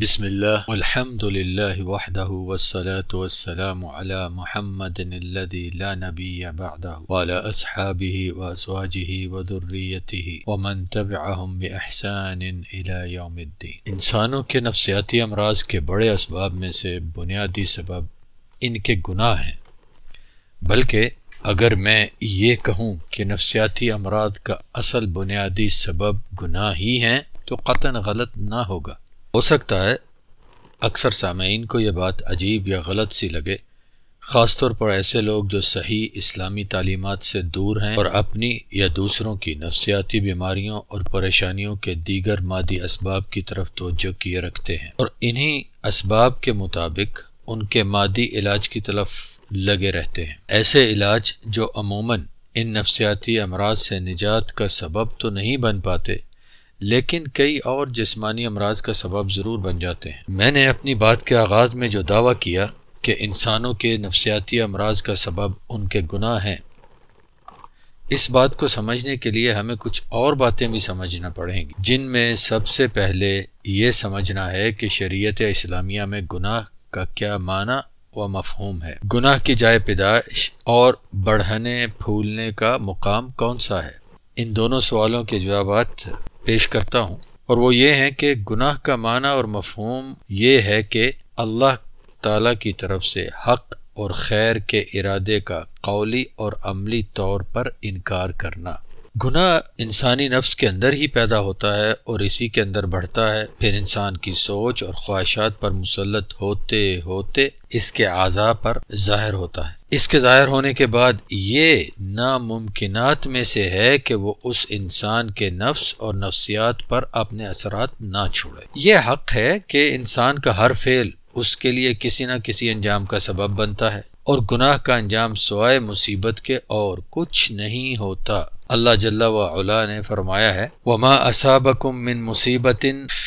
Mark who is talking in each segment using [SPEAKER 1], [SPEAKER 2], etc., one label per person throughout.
[SPEAKER 1] بسم اللہ الحمد للہ وحدہ والصلاة والسلام على محمد الذي لا نبی بعدہ وعلى اصحابہ وازواجہ وذریتہ ومن تبعہم باحسان الى یوم الدین انسانوں کے نفسیاتی امراض کے بڑے اسباب میں سے بنیادی سبب ان کے گناہ ہیں. بلکہ اگر میں یہ کہوں کہ نفسیاتی امراض کا اصل بنیادی سبب گناہ ہی ہیں، تو قطن غلط نہ ہوگا۔ ہو سکتا ہے اکثر سامعین کو یہ بات عجیب یا غلط سی لگے، خاص طور پر ایسے لوگ جو صحیح اسلامی تعلیمات سے دور ہیں اور اپنی یا دوسروں کی نفسیاتی بیماریوں اور پریشانیوں کے دیگر مادی اسباب کی طرف توجہ کیے رکھتے ہیں۔ اور انہی اسباب کے مطابق ان کے مادی علاج کی طرف لگے رہتے ہیں۔ ایسے علاج جو عموماً ان نفسیاتی امراض سے نجات کا سبب تو نہیں بن پاتے لیکن کئی اور جسمانی امراض کا سبب ضرور بن جاتے ہیں۔ میں نے اپنی بات کے آغاز میں جو دعویٰ کیا کہ انسانوں کے نفسیاتی امراض کا سبب ان کے گناہ ہیں، اس بات کو سمجھنے کے لیے ہمیں کچھ اور باتیں بھی سمجھنا پڑیں گی۔ جن میں سب سے پہلے یہ سمجھنا ہے کہ شریعت اسلامیہ میں گناہ کا کیا معنی و مفہوم ہے۔ گناہ کی جائے پیدائش اور بڑھنے پھولنے کا مقام کون سا ہے؟ ان دونوں سوالوں کے جوابات پیش کرتا ہوں۔ اور وہ یہ ہے کہ گناہ کا معنی اور مفہوم یہ ہے کہ اللہ تعالیٰ کی طرف سے حق اور خیر کے ارادے کا قولی اور عملی طور پر انکار کرنا۔ گناہ انسانی نفس کے اندر ہی پیدا ہوتا ہے اور اسی کے اندر بڑھتا ہے۔ پھر انسان کی سوچ اور خواہشات پر مسلط ہوتے ہوتے اس کے اعضاء پر ظاہر ہوتا ہے۔ اس کے ظاہر ہونے کے بعد یہ ناممکنات میں سے ہے کہ وہ اس انسان کے نفس اور نفسیات پر اپنے اثرات نہ چھوڑے۔ یہ حق ہے کہ انسان کا ہر فعل اس کے لیے کسی نہ کسی انجام کا سبب بنتا ہے۔ اور گناہ کا انجام سوائے مصیبت کے اور کچھ نہیں ہوتا۔ اللہ جل و علا نے فرمایا ہے، وما اسابکم من مصیبت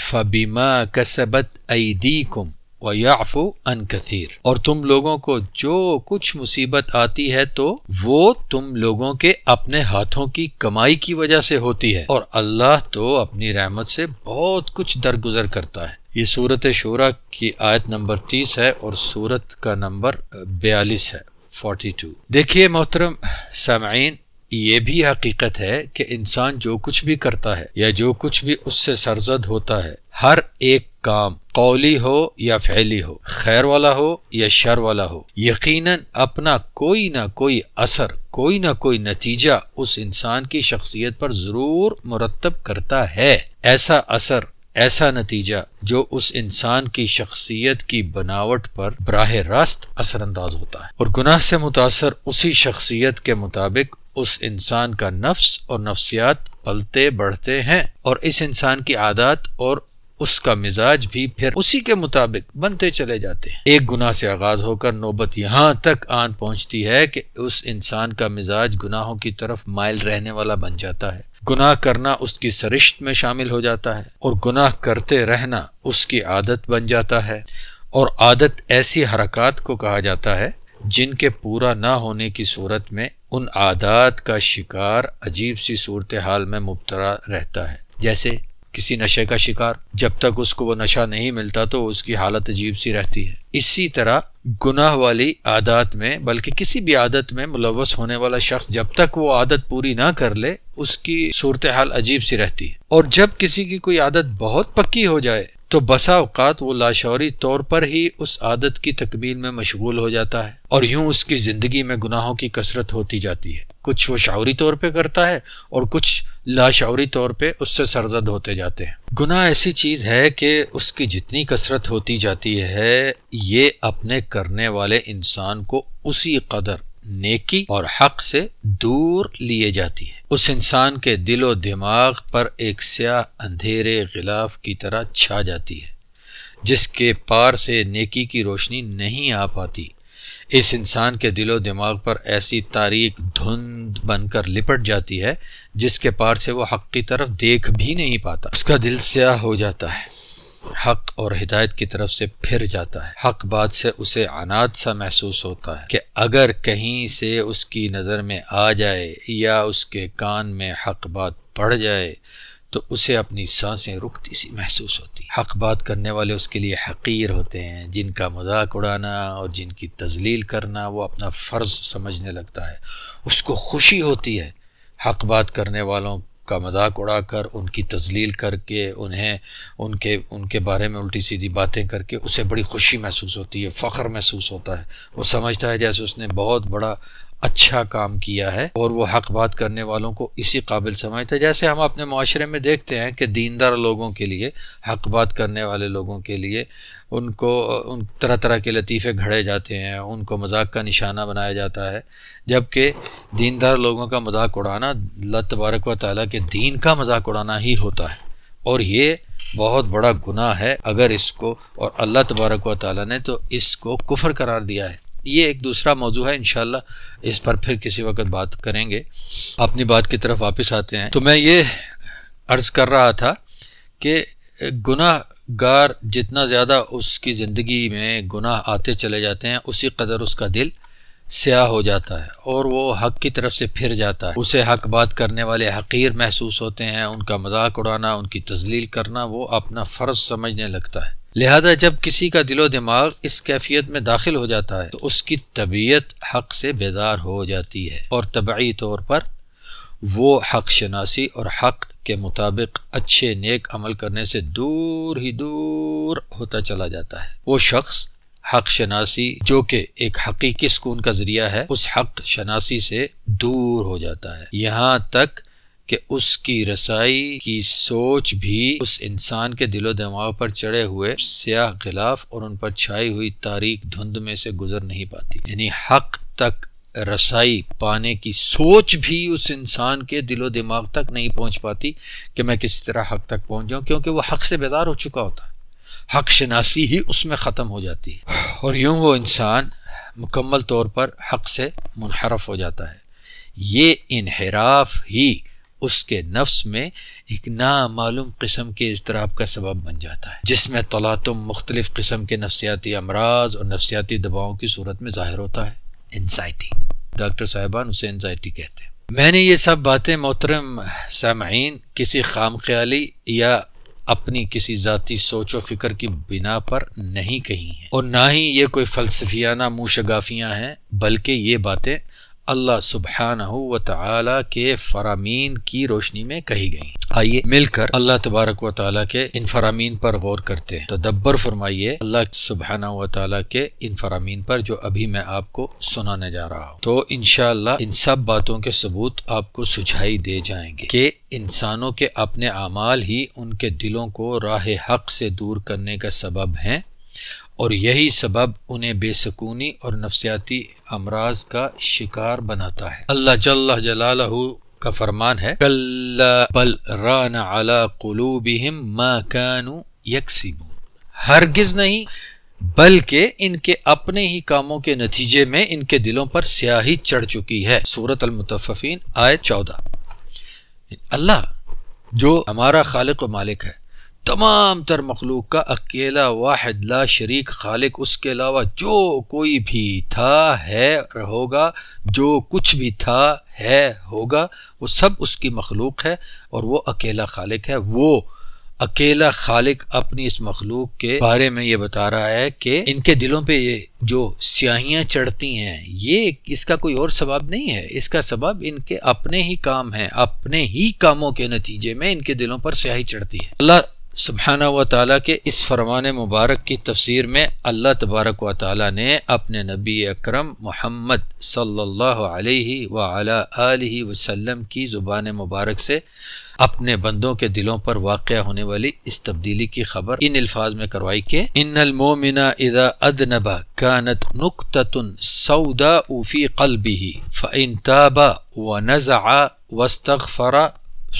[SPEAKER 1] فبما کسبت ایدیکم ویعفو ان کثیر اور تم لوگوں کو جو کچھ مصیبت آتی ہے تو وہ تم لوگوں کے اپنے ہاتھوں کی کمائی کی وجہ سے ہوتی ہے۔ اور اللہ تو اپنی رحمت سے بہت کچھ درگزر کرتا ہے۔ یہ صورت شعرا کی آیت نمبر تیس ہے اور صورت کا نمبر بیالیس ہے، فورٹی ٹو۔ دیکھیے محترم سامعین، یہ بھی حقیقت ہے کہ انسان جو کچھ بھی کرتا ہے یا جو کچھ بھی اس سے سرزد ہوتا ہے، ہر ایک کام قولی ہو یا فعلی ہو، خیر والا ہو یا شر والا ہو، یقیناً اپنا کوئی نہ کوئی اثر، کوئی نہ کوئی نتیجہ اس انسان کی شخصیت پر ضرور مرتب کرتا ہے۔ ایسا اثر ایسا نتیجہ جو اس انسان کی شخصیت کی بناوٹ پر براہ راست اثر انداز ہوتا ہے۔ اور گناہ سے متاثر اسی شخصیت کے مطابق اس انسان کا نفس اور نفسیات پلتے بڑھتے ہیں اور اس انسان کی عادات اور اس کا مزاج بھی پھر اسی کے مطابق بنتے چلے جاتے ہیں۔ ایک گناہ سے آغاز ہو کر نوبت یہاں تک آن پہنچتی ہے کہ اس انسان کا مزاج گناہوں کی طرف مائل رہنے والا بن جاتا ہے۔ گناہ کرنا اس کی سرشت میں شامل ہو جاتا ہے اور گناہ کرتے رہنا اس کی عادت بن جاتا ہے۔ اور عادت ایسی حرکات کو کہا جاتا ہے جن کے پورا نہ ہونے کی صورت میں ان عادات کا شکار عجیب سی صورتحال میں مبتلا رہتا ہے۔ جیسے کسی نشے کا شکار جب تک اس کو وہ نشہ نہیں ملتا تو اس کی حالت عجیب سی رہتی ہے۔ اسی طرح گناہ والی عادات میں بلکہ کسی بھی عادت میں ملوث ہونے والا شخص جب تک وہ عادت پوری نہ کر لے، اس کی صورتحال عجیب سی رہتی ہے۔ اور جب کسی کی کوئی عادت بہت پکی ہو جائے تو بسا اوقات وہ لاشعوری طور پر ہی اس عادت کی تکمیل میں مشغول ہو جاتا ہے اور یوں اس کی زندگی میں گناہوں کی کثرت ہوتی جاتی ہے۔ کچھ وہ شعوری طور پہ کرتا ہے اور کچھ لاشعوری طور پہ اس سے سرزد ہوتے جاتے ہیں۔ گناہ ایسی چیز ہے کہ اس کی جتنی کثرت ہوتی جاتی ہے، یہ اپنے کرنے والے انسان کو اسی قدر نیکی اور حق سے دور لیے جاتی ہے۔ اس انسان کے دل و دماغ پر ایک سیاہ اندھیرے غلاف کی طرح چھا جاتی ہے، جس کے پار سے نیکی کی روشنی نہیں آ پاتی۔ اس انسان کے دل و دماغ پر ایسی تاریخ دھند بن کر لپٹ جاتی ہے، جس کے پار سے وہ حق کی طرف دیکھ بھی نہیں پاتا۔ اس کا دل سیاہ ہو جاتا ہے۔ حق اور ہدایت کی طرف سے پھر جاتا ہے۔ حق بات سے اسے عناد سا محسوس ہوتا ہے کہ اگر کہیں سے اس کی نظر میں آ جائے یا اس کے کان میں حق بات پڑ جائے تو اسے اپنی سانسیں رکتی سی محسوس ہوتی۔ حق بات کرنے والے اس کے لیے حقیر ہوتے ہیں، جن کا مذاق اڑانا اور جن کی تزلیل کرنا وہ اپنا فرض سمجھنے لگتا ہے۔ اس کو خوشی ہوتی ہے۔ حق بات کرنے والوں کا مذاق اڑا کر، ان کی تزلیل کر کے، انہیں، ان کے ان کے بارے میں الٹی سیدھی باتیں کر کے، اسے بڑی خوشی محسوس ہوتی ہے، فخر محسوس ہوتا ہے۔ وہ سمجھتا ہے جیسے اس نے بہت بڑا اچھا کام کیا ہے اور وہ حق بات کرنے والوں کو اسی قابل سمجھتا ہے۔ جیسے ہم اپنے معاشرے میں دیکھتے ہیں کہ دیندار لوگوں کے لیے، حق بات کرنے والے لوگوں کے لیے ان کو، ان طرح طرح کے لطیفے گھڑے جاتے ہیں، ان کو مذاق کا نشانہ بنایا جاتا ہے۔ جبکہ دیندار لوگوں کا مذاق اڑانا اللہ تبارک و تعالیٰ کے دین کا مذاق اڑانا ہی ہوتا ہے۔ اور یہ بہت بڑا گناہ ہے۔ اگر اس کو، اور اللہ تبارک و تعالیٰ نے تو اس کو کفر قرار دیا ہے۔ یہ ایک دوسرا موضوع ہے، انشاءاللہ اس پر پھر کسی وقت بات کریں گے۔ اپنی بات کی طرف واپس آتے ہیں۔ تو میں یہ عرض کر رہا تھا کہ گناہ گار جتنا زیادہ اس کی زندگی میں گناہ آتے چلے جاتے ہیں، اسی قدر اس کا دل سیاہ ہو جاتا ہے اور وہ حق کی طرف سے پھر جاتا ہے۔ اسے حق بات کرنے والے حقیر محسوس ہوتے ہیں، ان کا مذاق اڑانا، ان کی تزلیل کرنا، وہ اپنا فرض سمجھنے لگتا ہے۔ لہذا جب کسی کا دل و دماغ اس کیفیت میں داخل ہو جاتا ہے، تو اس کی طبیعت حق سے بیزار ہو جاتی ہے۔ اور طبعی طور پر وہ حق شناسی اور حق کے مطابق اچھے نیک عمل کرنے سے دور ہی دور ہوتا چلا جاتا ہے۔ وہ شخص حق شناسی، جو کہ ایک حقیقی سکون کا ذریعہ ہے، اس حق شناسی سے دور ہو جاتا ہے۔ یہاں تک کہ اس کی رسائی کی سوچ بھی اس انسان کے دل و دماغ پر چڑھے ہوئے سیاہ غلاف اور ان پر چھائی ہوئی تاریخ دھند میں سے گزر نہیں پاتی۔ یعنی حق تک رسائی پانے کی سوچ بھی اس انسان کے دل و دماغ تک نہیں پہنچ پاتی کہ میں کسی طرح حق تک پہنچ جاؤں، کیونکہ وہ حق سے بیدار ہو چکا ہوتا ہے۔ حق شناسی ہی اس میں ختم ہو جاتی ہے۔ اور یوں وہ انسان مکمل طور پر حق سے منحرف ہو جاتا ہے۔ یہ انحراف ہی اس کے نفس میں ایک نامعلوم قسم کے اضطراب کا سبب بن جاتا ہے، جس میں تلاتم مختلف قسم کے نفسیاتی امراض اور نفسیاتی دباؤں کی صورت میں ظاہر ہوتا ہے۔ انزائٹی ڈاکٹر صاحبان اسے انزائٹی کہتے ہیں۔ میں نے یہ سب باتیں محترم سامعین کسی خام خیالی یا اپنی کسی ذاتی سوچ و فکر کی بنا پر نہیں کہی ہیں۔ اور نہ ہی یہ کوئی فلسفیانہ موشگافیاں ہیں، بلکہ یہ باتیں اللہ سبحانہ و تعالی کے فرامین کی روشنی میں کہی گئی۔ آئیے مل کر اللہ تبارک و تعالیٰ کے ان فرامین پر غور کرتے ہیں۔ تدبر فرمائیے اللہ سبحانہ و تعالیٰ کے ان فرامین پر جو ابھی میں آپ کو سنانے جا رہا ہوں۔ تو انشاءاللہ ان سب باتوں کے ثبوت آپ کو سجھائی دے جائیں گے کہ انسانوں کے اپنے اعمال ہی ان کے دلوں کو راہ حق سے دور کرنے کا سبب ہیں۔ اور یہی سبب انہیں بے سکونی اور نفسیاتی امراض کا شکار بناتا ہے۔ اللہ جل جلالہ کا فرمان ہے بل ران قلوبہم ما كانوا یکسبون۔ ہرگز نہیں، بلکہ ان کے اپنے ہی کاموں کے نتیجے میں ان کے دلوں پر سیاہی چڑھ چکی ہے۔ سورت المتففین، آیت چودہ۔ اللہ، جو ہمارا خالق و مالک ہے تمام تر مخلوق کا اکیلا واحد لا شریک خالق اس کے علاوہ جو کوئی بھی تھا ہے ہوگا، جو کچھ بھی تھا ہے ہوگا، وہ سب اس کی مخلوق ہے اور وہ اکیلا خالق ہے۔ وہ اکیلا خالق اپنی اس مخلوق کے بارے میں یہ بتا رہا ہے کہ ان کے دلوں پہ یہ جو سیاہیاں چڑھتی ہیں، یہ اس کا کوئی اور سبب نہیں ہے۔ اس کا سبب ان کے اپنے ہی کام ہیں، اپنے ہی کاموں کے نتیجے میں ان کے دلوں پر سیاہی چڑھتی ہے۔ اللہ سبحانہ و تعالیٰ کے اس فرمان مبارک کی تفسیر میں اللہ تبارک و تعالیٰ نے اپنے نبی اکرم محمد صلی اللہ علیہ و علیہ وسلم کی زبان مبارک سے اپنے بندوں کے دلوں پر واقع ہونے والی اس تبدیلی کی خبر ان الفاظ میں کروائی کہ ان المومنا اذا ادنبا كانت نقطة سوداء في قلبه فإن تاب ونزع واستغفر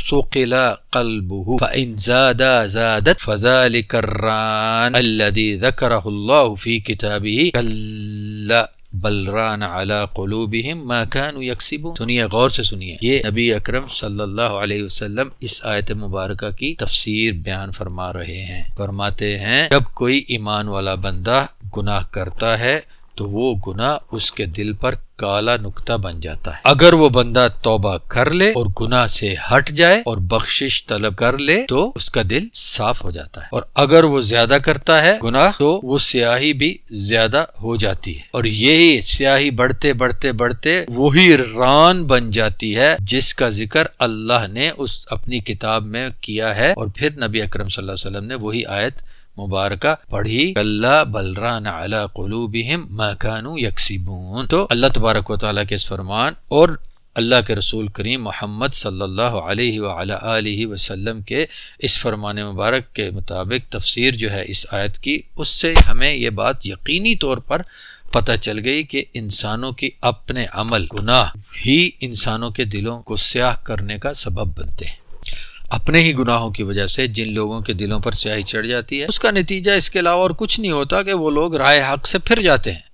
[SPEAKER 1] سقل قلبه فإن زاد زادت فذلك الران الذي ذكره الله في كتابه كلا بلران على قلوبهم ما كانوا يكسبون۔ سنیے، غور سے سنیے۔ یہ نبی اکرم صلی اللہ علیہ وسلم اس آیت مبارکہ کی تفسیر بیان فرما رہے ہیں۔ فرماتے ہیں، جب کوئی ایمان والا بندہ گناہ کرتا ہے تو وہ گناہ اس کے دل پر کالا نکتہ بن جاتا ہے۔ اگر وہ بندہ توبہ کر لے اور گناہ سے ہٹ جائے اور بخشش طلب کر لے تو اس کا دل صاف ہو جاتا ہے۔ اور اگر وہ زیادہ کرتا ہے گناہ تو وہ سیاہی بھی زیادہ ہو جاتی ہے۔ اور یہی سیاہی بڑھتے بڑھتے بڑھتے وہی ران بن جاتی ہے جس کا ذکر اللہ نے اس اپنی کتاب میں کیا ہے۔ اور پھر نبی اکرم صلی اللہ علیہ وسلم نے وہی آیت مبارکہ پڑھی اللہ بلران علی قلوبہم ما کانو یکسبون. تو اللہ تبارک و تعالیٰ کے اس فرمان اور اللہ کے رسول کریم محمد صلی اللہ علیہ وآلہ وسلم کے اس فرمان مبارک کے مطابق تفسیر جو ہے اس آیت کی، اس سے ہمیں یہ بات یقینی طور پر پتہ چل گئی کہ انسانوں کی اپنے عمل، گناہ ہی انسانوں کے دلوں کو سیاہ کرنے کا سبب بنتے ہیں۔ اپنے ہی گناہوں کی وجہ سے جن لوگوں کے دلوں پر سیاہی چڑھ جاتی ہے، اس کا نتیجہ اس کے علاوہ اور کچھ نہیں ہوتا کہ وہ لوگ رائے حق سے پھر جاتے ہیں۔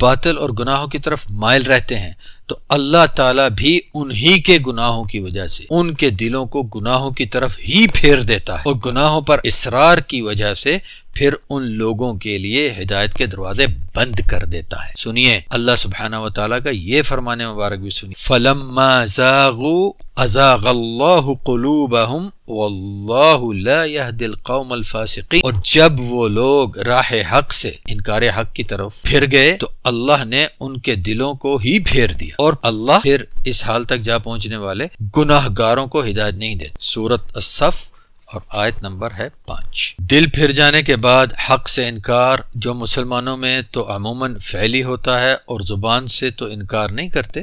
[SPEAKER 1] باطل اور گناہوں کی طرف مائل رہتے ہیں۔ تو اللہ تعالیٰ بھی انہی کے گناہوں کی وجہ سے، ان کے دلوں کو گناہوں کی طرف ہی پھیر دیتا ہے۔ اور گناہوں پر اصرار کی وجہ سے پھر ان لوگوں کے لیے ہدایت کے دروازے بند کر دیتا ہے۔ سنیے، اللہ سبحانہ و تعالیٰ کا یہ فرمانے مبارک بھی سنیے۔ فلما زاغوا ازاغ اللہ قلوبہم واللہ لا يهدي القوم الفاسقین اور جب وہ لوگ راہ حق سے، انکار حق کی طرف پھر گئے، تو اللہ نے ان کے دلوں کو ہی پھیر دیا۔ اور اللہ پھر اس حال تک جا پہنچنے والے گناہ گاروں کو ہدایت نہیں دیتے سورت الصف اور آیت نمبر ہے پانچ۔ دل پھر جانے کے بعد حق سے انکار جو مسلمانوں میں تو عموماً فعلی ہوتا ہے اور زبان سے تو انکار نہیں کرتے،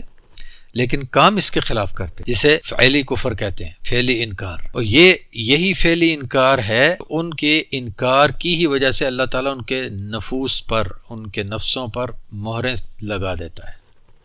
[SPEAKER 1] لیکن کام اس کے خلاف کرتے، جسے فعلی کفر کہتے ہیں، فعلی انکار۔ اور یہ یہی فعلی انکار ہے، ان کے انکار کی ہی وجہ سے اللہ تعالیٰ ان کے نفوس پر، ان کے نفسوں پر مہریں لگا دیتا ہے۔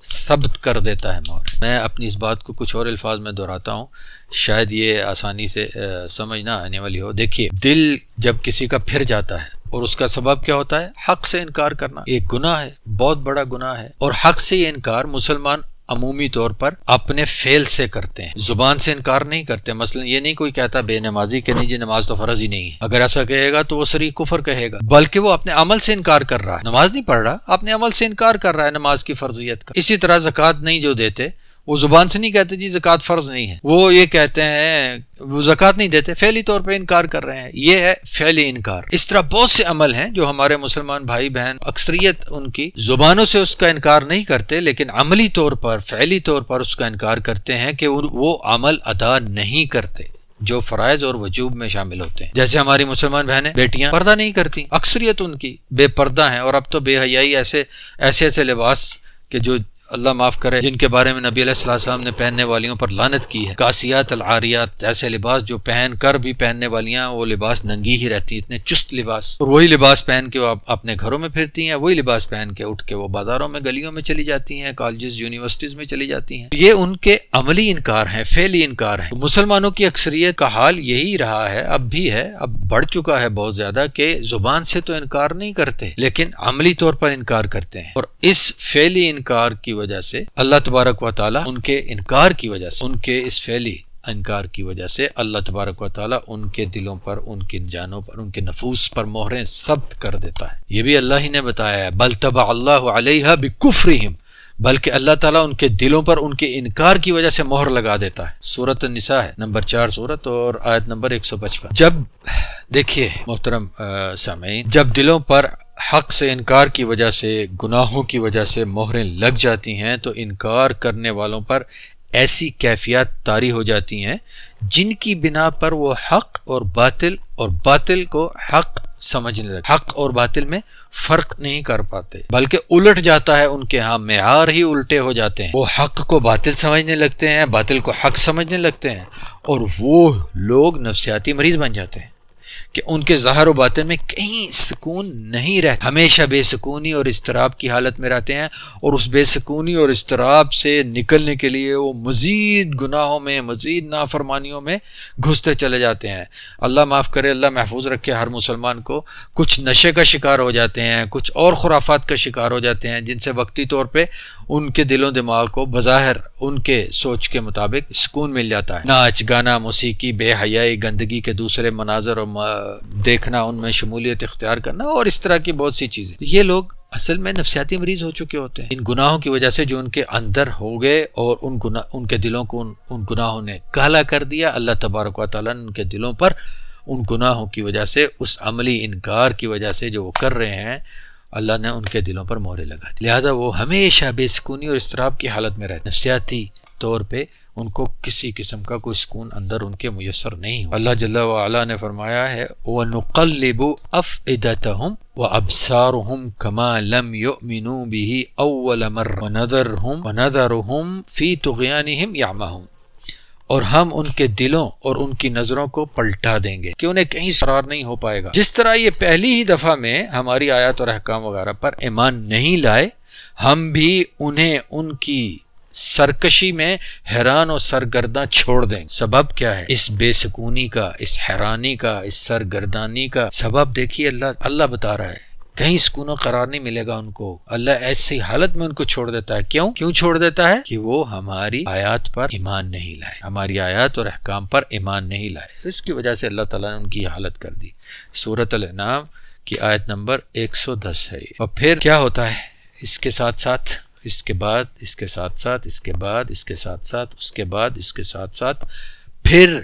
[SPEAKER 1] ثبت کر دیتا ہے مور میں اپنی اس بات کو کچھ اور الفاظ میں دہراتا ہوں۔ شاید یہ آسانی سے سمجھ نہ آنے والی ہو۔ دیکھیے، دل جب کسی کا پھر جاتا ہے اور اس کا سبب کیا ہوتا ہے؟ حق سے انکار کرنا۔ ایک گناہ ہے، بہت بڑا گناہ ہے۔ اور حق سے یہ انکار مسلمان عمومی طور پر اپنے فیل سے کرتے ہیں۔ زبان سے انکار نہیں کرتے۔ مثلا یہ نہیں کوئی کہتا بے نمازی کہ نہیں جی نماز تو فرض ہی نہیں ہے۔ اگر ایسا کہے گا تو وہ سری کفر کہے گا۔ بلکہ وہ اپنے عمل سے انکار کر رہا ہے۔ نماز نہیں پڑھ رہا، اپنے عمل سے انکار کر رہا ہے نماز کی فرضیت کا۔ اسی طرح زکوٰۃ نہیں جو دیتے وہ زبان سے نہیں کہتے جی زکوٰۃ فرض نہیں ہے۔ وہ یہ کہتے ہیں، وہ زکوٰۃ نہیں دیتے، فعلی طور پہ انکار کر رہے ہیں۔ یہ ہے فعلی انکار۔ اس طرح بہت سے عمل ہیں جو ہمارے مسلمان بھائی بہن اکثریت ان کی زبانوں سے اس کا انکار نہیں کرتے، لیکن عملی طور پر، فعلی طور پر اس کا انکار کرتے ہیں کہ وہ عمل ادا نہیں کرتے، جو فرائض اور وجوب میں شامل ہوتے ہیں۔ جیسے ہماری مسلمان بہنیں بیٹیاں پردہ نہیں کرتی اکثریت ان کی بے پردہ ہیں اور اب تو بے حیائی ایسے ایسے ایسے لباس کہ جو اللہ معاف کرے، جن کے بارے میں نبی علیہ السلام نے پہننے والیوں پر لانت کی ہے۔ کاسیات العاریات، ایسے لباس جو پہن کر بھی پہننے والیاں، وہ لباس ننگی ہی رہتی، اتنے چست لباس۔ اور وہی لباس پہن کے وہ اپنے گھروں میں پھرتی ہیں، وہی لباس پہن کے اٹھ کے وہ بازاروں میں، گلیوں میں چلی جاتی ہیں، کالجز، یونیورسٹیز میں چلی جاتی ہیں۔ یہ ان کے عملی انکار ہیں فیلی انکار ہیں۔ مسلمانوں کی اکثریت کا حال یہی رہا ہے، اب بھی ہے، اب بڑھ چکا ہے بہت زیادہ کہ زبان سے تو انکار نہیں کرتے، لیکن عملی طور پر انکار کرتے ہیں۔ اور اس فیلی انکار کی وجہ سے اللہ تبارک و تعالیٰ ان کے انکار کی وجہ سے، ان کے اس فیلی انکار کی وجہ سے اللہ تبارک و تعالیٰ ان کے دلوں پر، ان کے جانوں پر، ان کے نفوس پر مہریں ثبت کر دیتا ہے۔ یہ بھی اللہ ہی نے بتایا ہے، بل تبا اللہ علیہ بکفرہم، بلکہ اللہ تعالیٰ ان کے دلوں پر ان کے انکار کی وجہ سے مہر لگا دیتا ہے۔ سورت النساء ہے، نمبر چار سورت اور آیت نمبر ایک سو پچپن۔ جب، دیکھیے محترم سامعین، جب دلوں پر حق سے انکار کی وجہ سے، گناہوں کی وجہ سے مہریں لگ جاتی ہیں، تو انکار کرنے والوں پر ایسی کیفیات طاری ہو جاتی ہیں جن کی بنا پر وہ حق اور باطل اور باطل کو حق سمجھنے لگے حق اور باطل میں فرق نہیں کر پاتے، بلکہ الٹ جاتا ہے ان کے ہاں معیار ہی الٹے ہو جاتے ہیں۔ وہ حق کو باطل سمجھنے لگتے ہیں، باطل کو حق سمجھنے لگتے ہیں، اور وہ لوگ نفسیاتی مریض بن جاتے ہیں۔ کہ ان کے ظاہر و باطن میں کہیں سکون نہیں رہتا۔ ہمیشہ بے سکونی اور اضطراب کی حالت میں رہتے ہیں اور اس بے سکونی اور اضطراب سے نکلنے کے لیے وہ مزید گناہوں میں، مزید نافرمانیوں میں گھستے چلے جاتے ہیں۔ اللہ معاف کرے، اللہ محفوظ رکھے ہر مسلمان کو۔ کچھ نشے کا شکار ہو جاتے ہیں، کچھ اور خرافات کا شکار ہو جاتے ہیں، جن سے وقتی طور پہ ان کے دل و دماغ کو بظاہر ان کے سوچ کے مطابق سکون مل جاتا ہے۔ ناچ، گانا، موسیقی، بے حیائی، گندگی کے دوسرے مناظر اور دیکھنا ان میں شمولیت اختیار کرنا اور اس طرح کی بہت سی چیزیں۔ یہ لوگ اصل میں نفسیاتی مریض ہو چکے ہوتے ہیں۔ ان گناہوں کی وجہ سے جو ان کے اندر ہو گئے اور ان گناہ ان کے دلوں کو ان, ان گناہوں نے کالا کر دیا اللہ تبارک و تعالیٰ نے ان کے دلوں پر ان گناہوں کی وجہ سے اس عملی انکار کی وجہ سے جو وہ کر رہے ہیں اللہ نے ان کے دلوں پر مورے لگا دی۔ لہٰذا وہ ہمیشہ بے سکونی اور اضطراب کی حالت میں رہتے نفسیاتی طور پہ ان کو کسی قسم کا کوئی سکون اندر ان کے میسر نہیں ہو۔ اللہ جل وعلا نے فرمایا ہے، وَنُقَلِّبُ أَفْئِدَتَهُمْ وَأَبْصَارُهُمْ كَمَا لَمْ يُؤْمِنُوا بِهِ أَوَّلَ مَرَّ وَنَذَرْهُمْ وَنَذَرُهُمْ فِي طُغْيَانِهِمْ يَعْمَهُمْ اور ہم ان کے دلوں اور ان کی نظروں کو پلٹا دیں گے کہ انہیں کہیں سرار نہیں ہو پائے گا۔ جس طرح یہ پہلی ہی دفعہ میں ہماری آیات اور احکام وغیرہ پر ایمان نہیں لائے، ہم بھی انہیں ان کی سرکشی میں حیران و سرگرداں چھوڑ دیں۔ سبب کیا ہے؟ اس بے سکونی کا، اس حیرانی کا، اس سرگردانی کا۔ سبب دیکھیے اللہ اللہ بتا رہا ہے۔ کہیں سکون و قرار نہیں ملے گا ان کو۔ اللہ ایسی حالت میں ان کو چھوڑ دیتا ہے۔ کیوں؟ کیوں چھوڑ دیتا ہے؟ کہ وہ ہماری آیات پر ایمان نہیں لائے۔ ہماری آیات اور احکام پر ایمان نہیں لائے۔ اس کی وجہ سے اللہ تعالیٰ نے ان کی حالت کر دی۔ صورت النام کی آیت نمبر ایک سو دس ہے اور پھر کیا ہوتا ہے؟ اس کے ساتھ ساتھ اس کے بعد، اس کے ساتھ ساتھ، اس کے بعد، اس کے ساتھ ساتھ، اس کے بعد، اس کے ساتھ ساتھ، پھر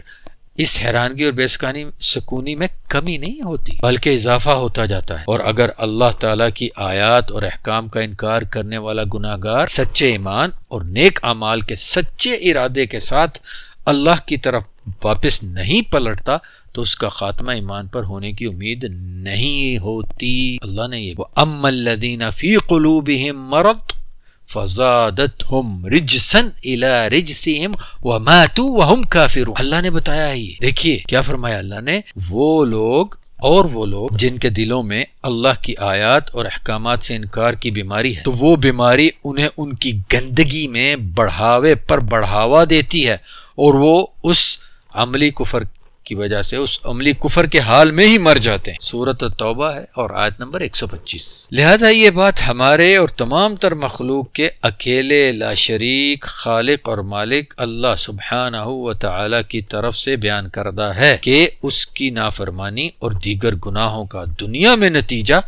[SPEAKER 1] اس حیرانگی اور بیسکانی سکونی میں کمی نہیں ہوتی، بلکہ اضافہ ہوتا جاتا ہے۔ اور اگر اللہ تعالیٰ کی آیات اور احکام کا انکار کرنے والا گناہ گار سچے ایمان اور نیک اعمال کے سچے ارادے کے ساتھ اللہ کی طرف واپس نہیں پلٹتا، تو اس کا خاتمہ ایمان پر ہونے کی امید نہیں ہوتی۔ اللہ نے یہ ام الذین فی قلوبہم مرض فزادتهم رجسا الى رجسهم وماتوا وهم كافرون. اللہ نے بتایا ہی دیکھیے کیا فرمایا اللہ نے؟ وہ لوگ اور وہ لوگ جن کے دلوں میں اللہ کی آیات اور احکامات سے انکار کی بیماری ہے، تو وہ بیماری انہیں ان کی گندگی میں بڑھاوے پر بڑھاوا دیتی ہے اور وہ اس عملی کفر کی وجہ سے اس عملی کفر کے حال میں ہی مر جاتے ہیں۔ صورت توبہ ہے اور آیت نمبر 125 لہذا یہ بات ہمارے اور تمام تر مخلوق کے اکیلے، لا شریک، خالق اور مالک اللہ سبحانہ و تعالی کی طرف سے بیان کردہ ہے کہ اس کی نافرمانی اور دیگر گناہوں کا دنیا میں نتیجہ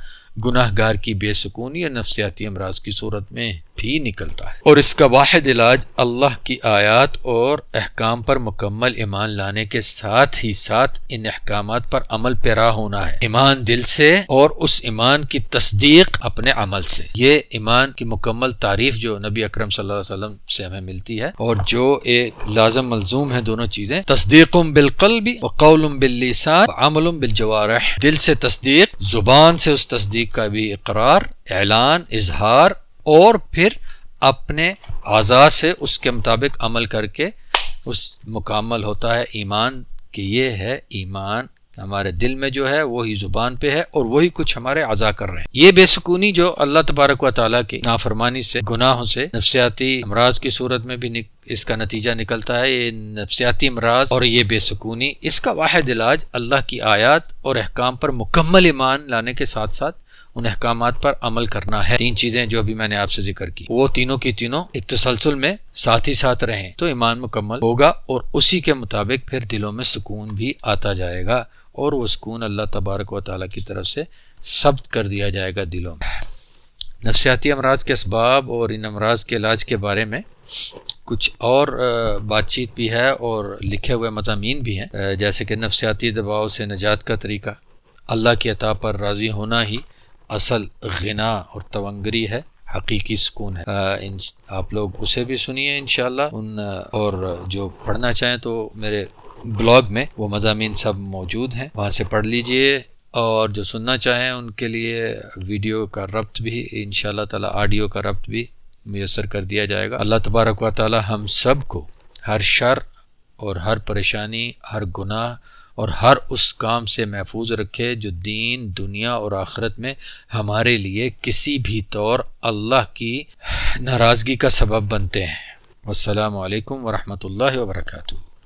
[SPEAKER 1] گناہ گار کی بے سکونی اور نفسیاتی امراض کی صورت میں بھی نکلتا ہے۔ اور اس کا واحد علاج اللہ کی آیات اور احکام پر مکمل ایمان لانے کے ساتھ ہی ساتھ ان احکامات پر عمل پیرا ہونا ہے۔ ایمان دل سے اور اس ایمان کی تصدیق اپنے عمل سے۔ یہ ایمان کی مکمل تعریف جو نبی اکرم صلی اللہ علیہ وسلم سے ہمیں ملتی ہے اور جو ایک لازم ملزوم ہے دونوں چیزیں۔ تصدیق بالقلب وقول باللسان وعمل بالجوارح۔ دل سے تصدیق، زبان سے اس تصدیق کا بھی اقرار، اعلان، اظہار اور پھر اپنے اعضاء سے اس کے مطابق عمل کر کے اس مکمل ہوتا ہے ایمان کہ یہ ہے ایمان ہمارے دل میں جو ہے وہی زبان پہ ہے اور وہی کچھ ہمارے اعضا کر رہے ہیں۔ یہ بے سکونی جو اللہ تبارک و تعالیٰ کی نافرمانی سے، گناہوں سے نفسیاتی امراض کی صورت میں بھی اس کا نتیجہ نکلتا ہے، یہ نفسیاتی امراض اور یہ بے سکونی اس کا واحد علاج اللہ کی آیات اور احکام پر مکمل ایمان لانے کے ساتھ ساتھ ان احکامات پر عمل کرنا ہے۔ تین چیزیں جو ابھی میں نے آپ سے ذکر کی۔ وہ تینوں کی تینوں ایک تسلسل میں ساتھ ہی ساتھ رہیں۔ تو ایمان مکمل ہوگا اور اسی کے مطابق پھر دلوں میں سکون بھی آتا جائے گا اور وہ سکون اللہ تبارک و تعالیٰ کی طرف سے ثبت کر دیا جائے گا دلوں میں۔ نفسیاتی امراض کے اسباب اور ان امراض کے علاج کے بارے میں کچھ اور بات چیت بھی ہے اور لکھے ہوئے مضامین بھی ہیں۔ جیسے کہ نفسیاتی دباؤ سے نجات کا طریقہ۔ اللہ کی عطا پر راضی ہونا ہی اصل غنا اور تونگری ہے، حقیقی سکون ہے۔ آپ لوگ اسے بھی سنیے انشاءاللہ۔ ان اور جو پڑھنا چاہیں تو میرے بلاگ میں وہ مضامین سب موجود ہیں، وہاں سے پڑھ لیجیے۔ اور جو سننا چاہیں ان کے لیے ویڈیو کا ربط بھی ان شاء اللہ تعالیٰ آڈیو کا ربط بھی میسر کر دیا جائے گا۔ اللہ تبارک و تعالیٰ ہم سب کو ہر شر اور ہر پریشانی، ہر گناہ اور ہر اس کام سے محفوظ رکھے جو دین، دنیا اور آخرت میں ہمارے لیے کسی بھی طور اللہ کی ناراضگی کا سبب بنتے ہیں۔ السلام علیکم ورحمۃ اللہ وبرکاتہ۔